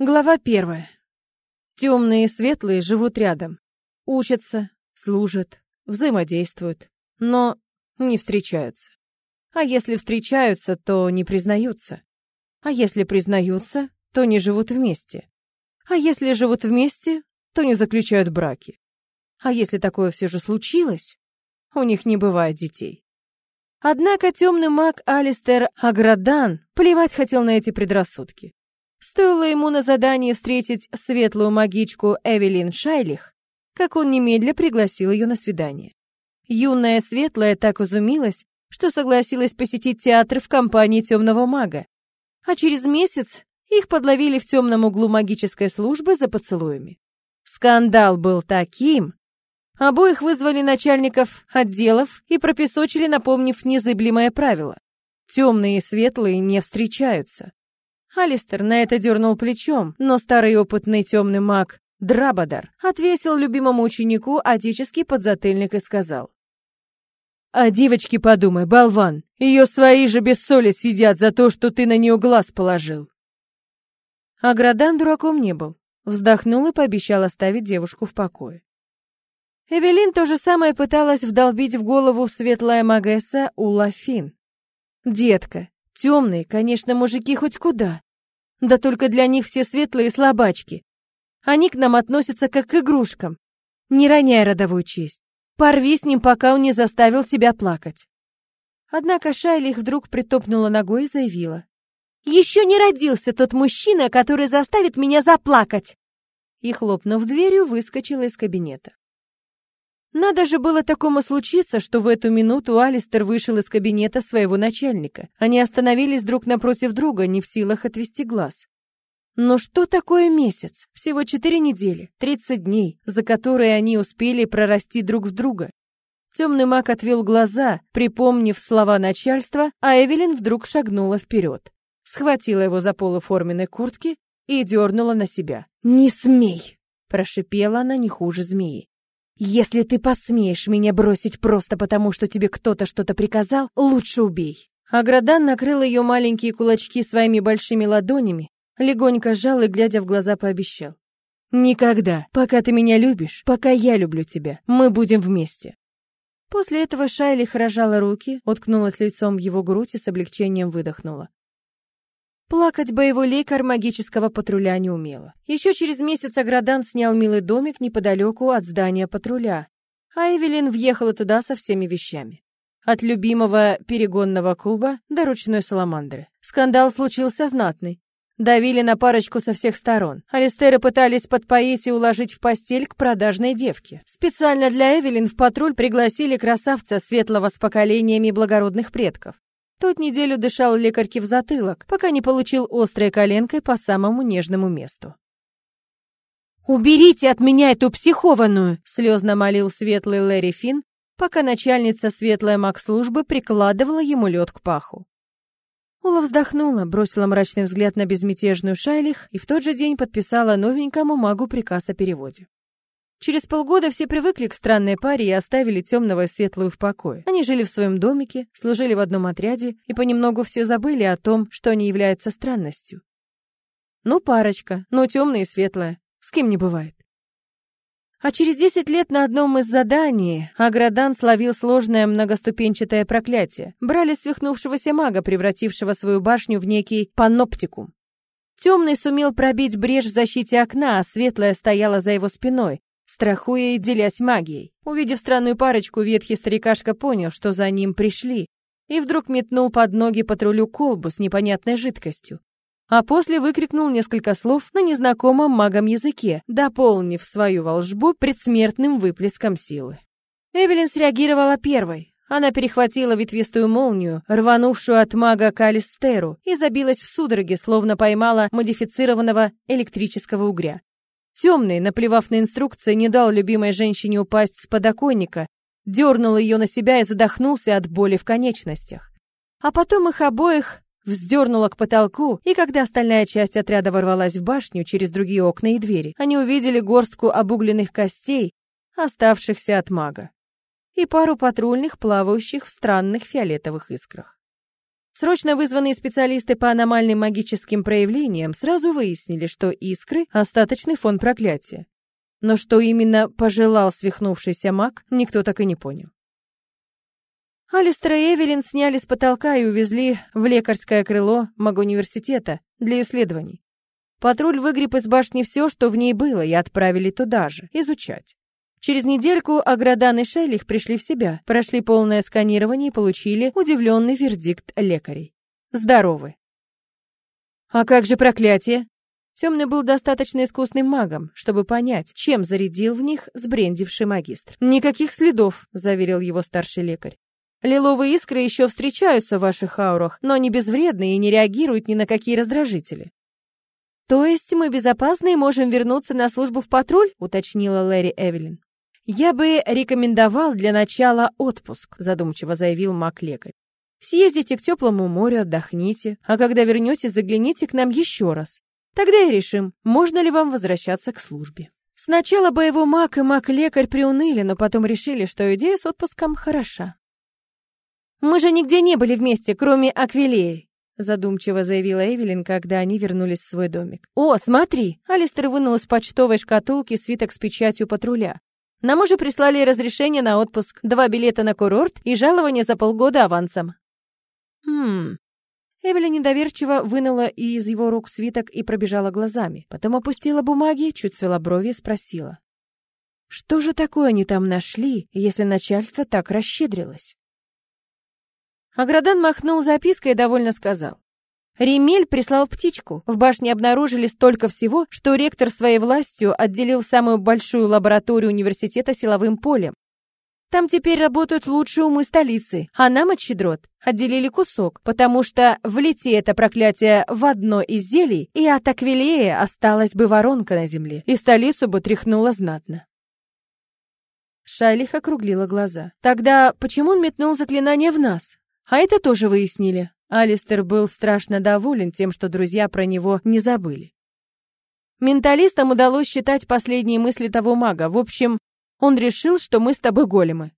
Глава первая. Темные и светлые живут рядом. Учатся, служат, взаимодействуют, но не встречаются. А если встречаются, то не признаются. А если признаются, то не живут вместе. А если живут вместе, то не заключают браки. А если такое все же случилось, у них не бывает детей. Однако темный маг Алистер Аградан плевать хотел на эти предрассудки. Стоило ему на задании встретить светлую магичку Эвелин Шайлих, как он немедля пригласил ее на свидание. Юная светлая так изумилась, что согласилась посетить театр в компании темного мага. А через месяц их подловили в темном углу магической службы за поцелуями. Скандал был таким. Обоих вызвали начальников отделов и пропесочили, напомнив незыблемое правило. Темные и светлые не встречаются. Алистер на это дернул плечом, но старый опытный темный маг Драбадар отвесил любимому ученику отеческий подзатыльник и сказал. «А девочки подумай, болван, ее свои же без соли сидят за то, что ты на нее глаз положил». А Градан дураком не был. Вздохнул и пообещал оставить девушку в покое. Эвелин то же самое пыталась вдолбить в голову светлая магесса Улафин. «Детка, темные, конечно, мужики хоть куда. Да только для них все светлые слабачки. Они к нам относятся как к игрушкам. Не роняй родовую честь. Порви с ним, пока он не заставил тебя плакать». Однако Шайлих вдруг притопнула ногой и заявила. Еще не родился тот мужчина, который заставит меня заплакать!» И, хлопнув дверью, выскочила из кабинета. Надо же было такому случиться, что в эту минуту Алистер вышел из кабинета своего начальника. Они остановились друг напротив друга, не в силах отвести глаз. Но что такое месяц? Всего четыре недели, тридцать дней, за которые они успели прорасти друг в друга. Темный маг отвел глаза, припомнив слова начальства, а Эвелин вдруг шагнула вперед схватила его за полы форменной куртки и дернула на себя. «Не смей!» — прошипела она не хуже змеи. «Если ты посмеешь меня бросить просто потому, что тебе кто-то что-то приказал, лучше убей!» Аградан накрыл ее маленькие кулачки своими большими ладонями, легонько сжал и, глядя в глаза, пообещал. «Никогда, пока ты меня любишь, пока я люблю тебя, мы будем вместе». После этого Шайли рожала руки, уткнулась лицом в его грудь и с облегчением выдохнула. Плакать боевой лекарь магического патруля не умела. Еще через месяц Аградан снял милый домик неподалеку от здания патруля, а Эвелин въехала туда со всеми вещами. От любимого перегонного клуба до ручной саламандры. Скандал случился знатный. Давили на парочку со всех сторон. Алистеры пытались подпоить и уложить в постель к продажной девке. Специально для Эвелин в патруль пригласили красавца светлого с поколениями благородных предков. Тот неделю дышал лекарьке в затылок, пока не получил острой коленкой по самому нежному месту. «Уберите от меня эту психованную!» — слезно молил светлый Лэри Финн, пока начальница светлой маг-службы прикладывала ему лед к паху. Ула вздохнула, бросила мрачный взгляд на безмятежную Шайлих и в тот же день подписала новенькому магу приказ о переводе. Через полгода все привыкли к странной паре и оставили темного и светлую в покое. Они жили в своем домике, служили в одном отряде и понемногу все забыли о том, что они являются странностью. Ну, парочка, ну, темная и светлая. С кем не бывает. А через десять лет на одном из заданий Аградан словил сложное многоступенчатое проклятие. Брали свихнувшегося мага, превратившего свою башню в некий паноптикум. Темный сумел пробить брешь в защите окна, а светлая стояла за его спиной, страхуя и делясь магией. Увидев странную парочку, ветхий старикашка понял, что за ним пришли, и вдруг метнул под ноги патрулю колбу с непонятной жидкостью. А после выкрикнул несколько слов на незнакомом магом языке, дополнив свою волшбу предсмертным выплеском силы. Эвелин среагировала первой. Она перехватила ветвистую молнию, рванувшую от мага к Алистеру, и забилась в судороге, словно поймала модифицированного электрического угря. Темный, наплевав на инструкции, не дал любимой женщине упасть с подоконника, дернул ее на себя и задохнулся от боли в конечностях. А потом их обоих вздернуло к потолку, и когда остальная часть отряда ворвалась в башню через другие окна и двери, они увидели горстку обугленных костей, оставшихся от мага, и пару патрульных, плавающих в странных фиолетовых искрах. Срочно вызванные специалисты по аномальным магическим проявлениям сразу выяснили, что искры — остаточный фон проклятия. Но что именно пожелал свихнувшийся маг, никто так и не понял. Алистер и Эвелин сняли с потолка и увезли в лекарское крыло магуниверситета для исследований. Патруль выгреб из башни все, что в ней было, и отправили туда же, изучать. Через недельку Аградан и Шейлих пришли в себя, прошли полное сканирование и получили удивленный вердикт лекарей. Здоровы. А как же проклятие? Темный был достаточно искусным магом, чтобы понять, чем зарядил в них сбрендивший магистр. «Никаких следов», — заверил его старший лекарь. «Лиловые искры еще встречаются в ваших аурах, но они безвредны и не реагируют ни на какие раздражители». «То есть мы безопасны и можем вернуться на службу в патруль?» — уточнила Лэри Эвелин. «Я бы рекомендовал для начала отпуск», — задумчиво заявил маг-лекарь. «Съездите к теплому морю, отдохните, а когда вернетесь, загляните к нам еще раз. Тогда и решим, можно ли вам возвращаться к службе». Сначала боевой маг и маг-лекарь приуныли, но потом решили, что идея с отпуском хороша. «Мы же нигде не были вместе, кроме Аквилеи», задумчиво заявила Эвелин, когда они вернулись в свой домик. «О, смотри!» Алистер вынул из почтовой шкатулки свиток с печатью патруля. Нам уже прислали разрешение на отпуск, два билета на курорт и жалование за полгода авансом. Хм. Эвелин недоверчиво вынула из его рук свиток и пробежала глазами. Потом опустила бумаги, чуть свела брови и спросила. Что же такое они там нашли, если начальство так расщедрилось? Аградан махнул запиской и довольно сказал. Ремель прислал птичку. В башне обнаружили столько всего, что ректор своей властью отделил самую большую лабораторию университета силовым полем. Там теперь работают лучшие умы столицы, а нам от щедрот отделили кусок, потому что влети это проклятие в одно из зелий, и от Аквилея осталась бы воронка на земле, и столицу бы тряхнуло знатно. Шайлих округлила глаза. Тогда почему он метнул заклинание в нас? А это тоже выяснили. Алистер был страшно доволен тем, что друзья про него не забыли. Менталистам удалось считать последние мысли того мага. В общем, он решил, что мы с тобой големы.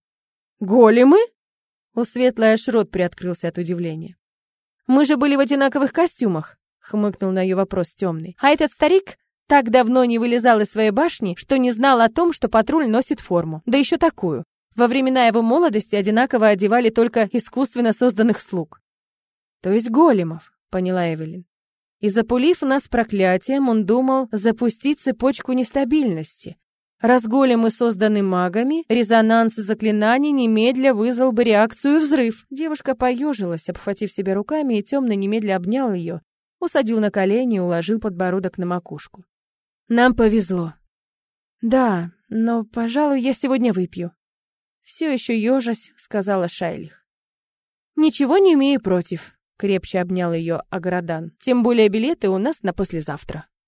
Големы? У Светлой аж приоткрылся от удивления. Мы же были в одинаковых костюмах, хмыкнул на ее вопрос темный. А этот старик так давно не вылезал из своей башни, что не знал о том, что патруль носит форму. Да еще такую. Во времена его молодости одинаково одевали только искусственно созданных слуг. То есть големов, поняла Эвелин. И запулив нас проклятием, он думал запустить цепочку нестабильности. Раз големы созданы магами, резонанс заклинаний немедля вызвал бы реакцию взрыв. Девушка поежилась, обхватив себя руками, и темно немедля обнял ее, усадил на колени и уложил подбородок на макушку. Нам повезло. Да, но, пожалуй, я сегодня выпью. Все еще ежась, сказала Шайлих. Ничего не имею против. Крепче обнял ее Аградан. Тем более билеты у нас на послезавтра.